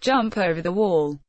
jump over the wall.